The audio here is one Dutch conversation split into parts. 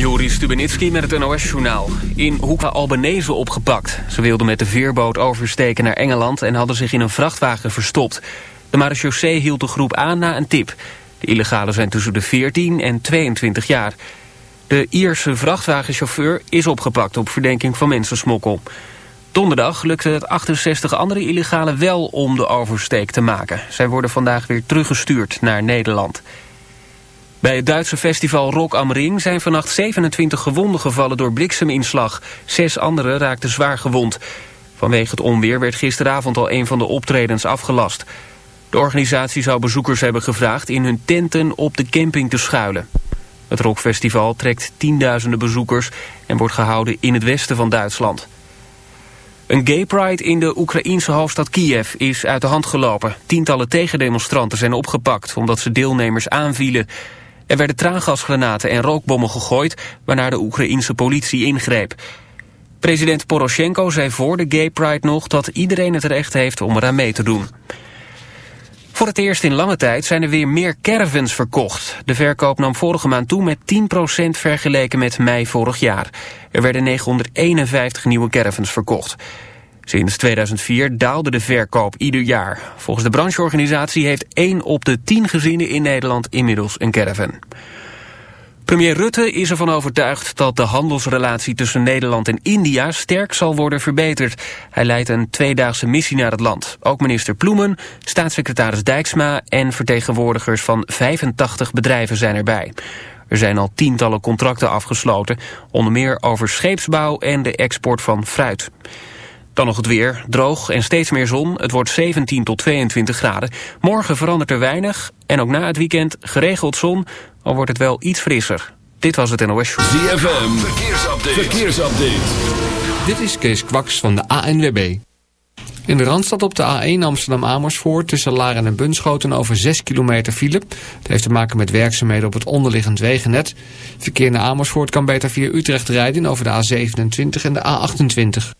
Joris Stubenitski met het NOS-journaal. In Hoeka Albanese opgepakt. Ze wilden met de veerboot oversteken naar Engeland... en hadden zich in een vrachtwagen verstopt. De marechaussee hield de groep aan na een tip. De illegalen zijn tussen de 14 en 22 jaar. De Ierse vrachtwagenchauffeur is opgepakt op verdenking van mensensmokkel. Donderdag lukte het 68 andere illegalen wel om de oversteek te maken. Zij worden vandaag weer teruggestuurd naar Nederland. Bij het Duitse festival Rock am Ring zijn vannacht 27 gewonden gevallen door blikseminslag. Zes anderen raakten zwaar gewond. Vanwege het onweer werd gisteravond al een van de optredens afgelast. De organisatie zou bezoekers hebben gevraagd in hun tenten op de camping te schuilen. Het rockfestival trekt tienduizenden bezoekers en wordt gehouden in het westen van Duitsland. Een gay pride in de Oekraïense hoofdstad Kiev is uit de hand gelopen. Tientallen tegendemonstranten zijn opgepakt omdat ze deelnemers aanvielen. Er werden traangasgranaten en rookbommen gegooid... waarna de Oekraïense politie ingreep. President Poroshenko zei voor de Gay Pride nog... dat iedereen het recht heeft om eraan mee te doen. Voor het eerst in lange tijd zijn er weer meer caravans verkocht. De verkoop nam vorige maand toe met 10% vergeleken met mei vorig jaar. Er werden 951 nieuwe caravans verkocht. Sinds 2004 daalde de verkoop ieder jaar. Volgens de brancheorganisatie heeft 1 op de 10 gezinnen in Nederland inmiddels een caravan. Premier Rutte is ervan overtuigd dat de handelsrelatie tussen Nederland en India sterk zal worden verbeterd. Hij leidt een tweedaagse missie naar het land. Ook minister Ploemen, staatssecretaris Dijksma en vertegenwoordigers van 85 bedrijven zijn erbij. Er zijn al tientallen contracten afgesloten, onder meer over scheepsbouw en de export van fruit. Dan nog het weer. Droog en steeds meer zon. Het wordt 17 tot 22 graden. Morgen verandert er weinig. En ook na het weekend geregeld zon. Al wordt het wel iets frisser. Dit was het NOS Show. ZFM. Verkeersupdate. Verkeersupdate. Dit is Kees Kwaks van de ANWB. In de Randstad op de A1 Amsterdam-Amersfoort tussen Laren en Bunschoten over 6 kilometer file. Het heeft te maken met werkzaamheden op het onderliggend wegennet. Verkeer naar Amersfoort kan beter via Utrecht rijden over de A27 en de A28.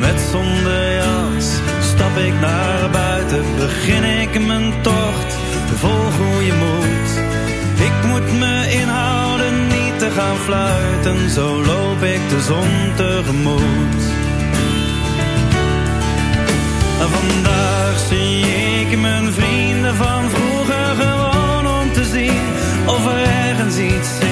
Met zonder jas stap ik naar buiten. Begin ik mijn tocht, vol goede moed. Ik moet me inhouden, niet te gaan fluiten. Zo loop ik de zon tegemoet. Vandaag zie ik mijn vrienden van vroeger gewoon om te zien of er ergens iets zit